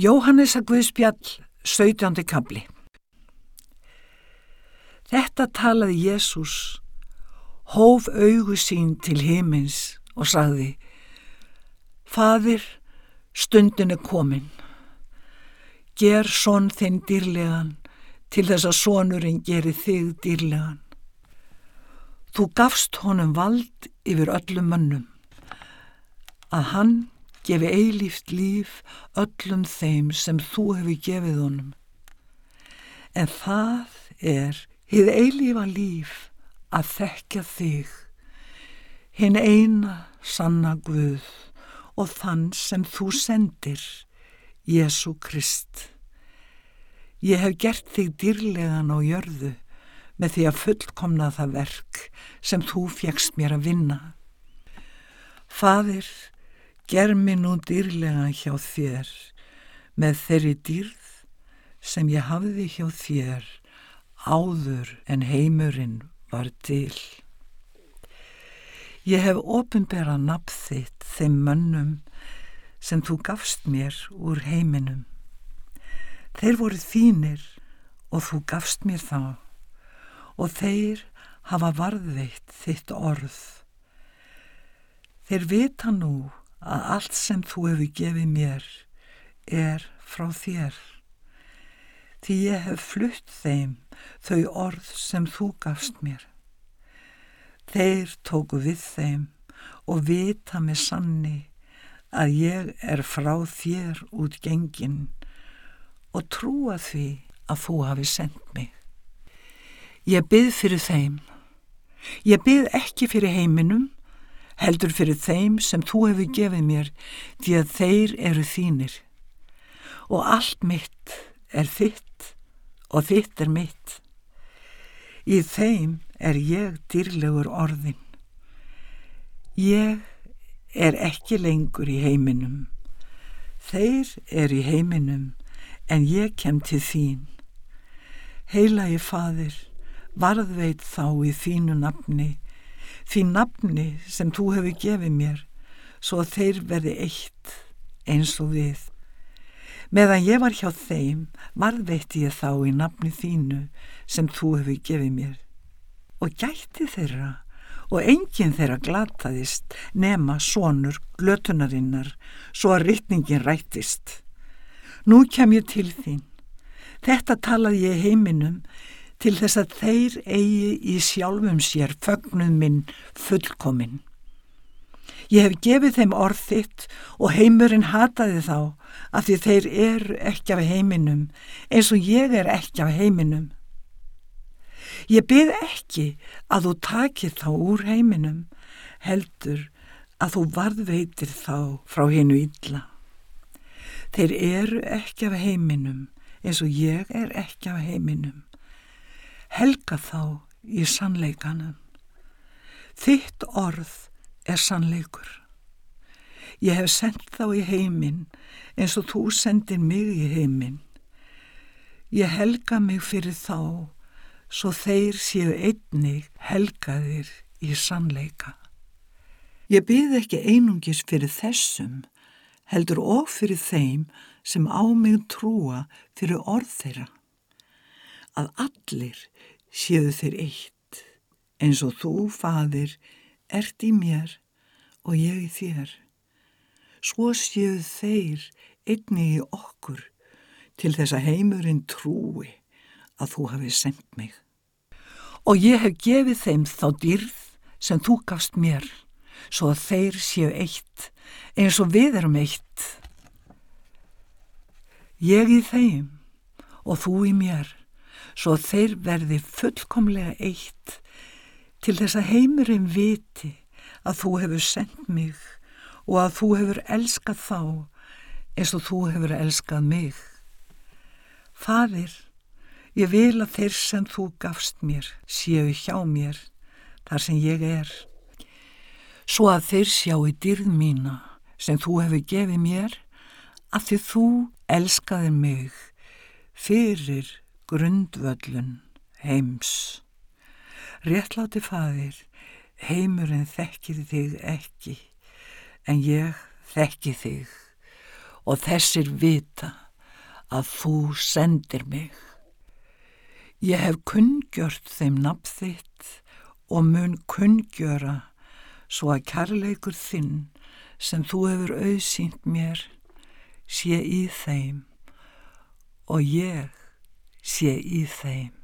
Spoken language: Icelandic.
Jóhannes að Guðspjall, 17. kabli Þetta talaði Jésús, hóf augu sín til himins og sagði Fadir, stundin er komin. Ger són þinn dýrlegan til þess að sonurinn geri þig dýrlegan. Þú gafst honum vald yfir öllum mönnum, að hann gefi eilíft líf öllum þeim sem þú hefur gefið honum. En það er hið eilífa líf að þekka þig, hinn eina sanna Guð og þann sem þú sendir, Jésu Krist. Ég hef gert þig dýrlegan á jörðu með því að fullkomna það verk sem þú fjekst mér að vinna. Fadir, ger mig nú dýrlega hjá þér með þeirri dýrð sem ég hafði hjá þér áður en heimurinn var til. Ég hef ofinbera nafn þitt þeim mönnum sem þú gafst mér úr heiminum. Þeir voru þínir og þú gafst mér þá og þeir hafa varðveitt þitt orð. Þeir vita nú að allt sem þú hefur gefið mér er frá þér. Því ég hef flutt þeim þau orð sem þú gafst mér. Þeir tóku við þeim og vita með sanni að ég er frá þér út gengin og trúa því að þú hafi sendt mig. Ég byð fyrir þeim. Ég byð ekki fyrir heiminum heldur fyrir þeim sem þú hefur gefið mér því að þeir eru þínir. Og allt mitt er þitt og þitt er mitt. Í þeim er ég dýrlegur orðin. Ég er ekki lengur í heiminum. Þeir er í heiminum en ég kem til þín. Heilagi fadir, varðveit þá í þínu nafni því nafni sem þú hefur gefið mér svo að þeir verði eitt eins og við. Meðan ég var hjá þeim varðveitti ég þá í nafni þínu sem þú hefur gefið mér og gætti þeirra og enginn þeirra glataðist nema sonur glötunarinnar svo að rytningin rættist. Nú kem ég til þín. Þetta talaði ég heiminum til þess að þeir eigi í sjálfum sér fögnuð minn fullkominn. Ég hef gefið þeim orð þitt og heimurinn hataði þá af því þeir eru ekki af heiminum eins og ég er ekki af heiminum. Ég byrð ekki að þú takir þá úr heiminum heldur að þú varðveitir þá frá hennu illa. Þeir eru ekki af heiminum eins og ég er ekki af heiminum helga þá í sannleikanum. Þitt orð er sannleikur. Ég hef sendt þá í heiminn eins og þú sendir mig í heiminn. Ég helga mig fyrir þá svo þeir séu einnig helgaðir í sannleika. Ég byrð ekki einungis fyrir þessum, heldur og fyrir þeim sem á mig trúa fyrir orð þeirra. Að allir séu þeir eitt, eins og þú, fadir, ert í mér og ég í þér. Svo séu þeir einni í okkur til þess að heimurinn trúi að þú hafi sendt mig. Og ég hef gefið þeim þá dýrð sem þú gafst mér, svo að þeir séu eitt, eins og við erum eitt. Ég í þeim og þú í mér svo þeir verði fullkomlega eitt til þess að heimurinn viti að þú hefur sendt mig og að þú hefur elskað þá eins og þú hefur elskað mig. Fadir, ég vil að þeir sem þú gafst mér séu hjá mér þar sem ég er, svo að þeir sjáu dyrð mína sem þú hefur gefið mér að því þú elskaði mig fyrir grundvöllun heims. Réttláti fadir, heimurinn þekkir þig ekki, en ég þekki þig og þessir vita að þú sendir mig. Ég hef kunngjört þeim nafn þitt og mun kunngjöra svo að kærleikur þinn sem þú hefur auðsýnt mér sé í þeim og ég sé í þeim.